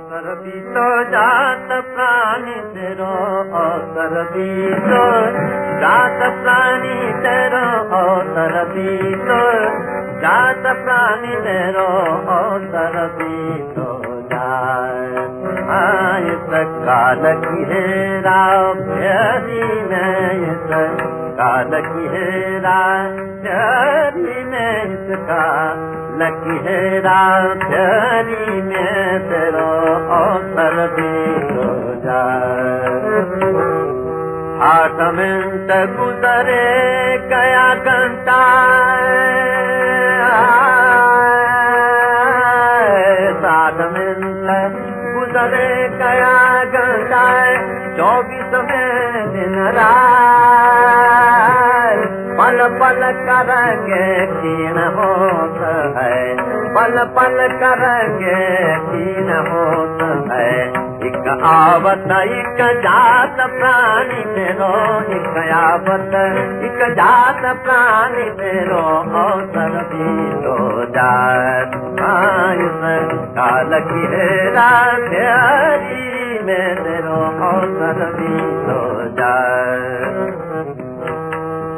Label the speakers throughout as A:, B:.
A: तो जात प्राणी तेरो अवसर भी तो जात प्राणी तेरो अवसर भी तो जात प्राणी तेरो अवसर भी तो जाए आय काल की हेरा प्यारी में की हेरा प्यारी में इसका, लकी हेरा प्यारी में तेरो अवसर भी तो जाए। गुजरे गया घंटा मिनट गुजरे गया घंटा, चौबीस में दिन रात पल करेंगे कीन होत है। पल पल करेंगे कीन होत है। एक आवत एक जात प्राणी मेरो एक आवत एक जात प्राणी मेरो। अवसर भी तो जात काल की हेरा प्यारी में तेरो अवसर भी तो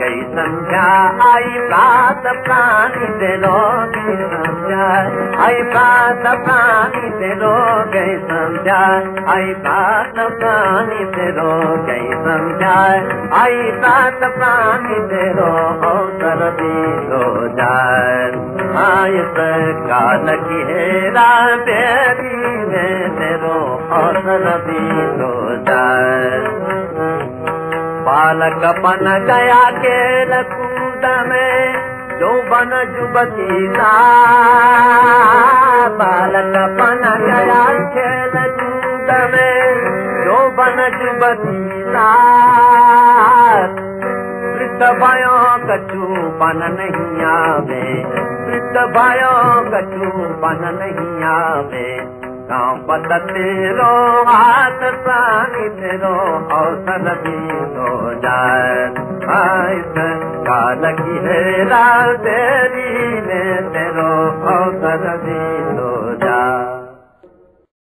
A: गई समझा आई बात पानी दिलो गई समझा। आई बात पानी लो गई समझा। आई बात पानी लो गई समझा। आई बात पानी लो कर दी दो जान आय काल की हेरा बेरी में और अवसर दी दो जान बालक बन गया खेल कूद में जो बन जुबती बालक बन गया खेल कूद में जो बन जुबती वृद्ध भयो कछु बन नहीं आवे वृद्ध भयो कछु बन नहीं आवे गाँव पत तेरो हाथ प्राणी तेरो अवसर भी हो की हेरा तेरी अवसर जाए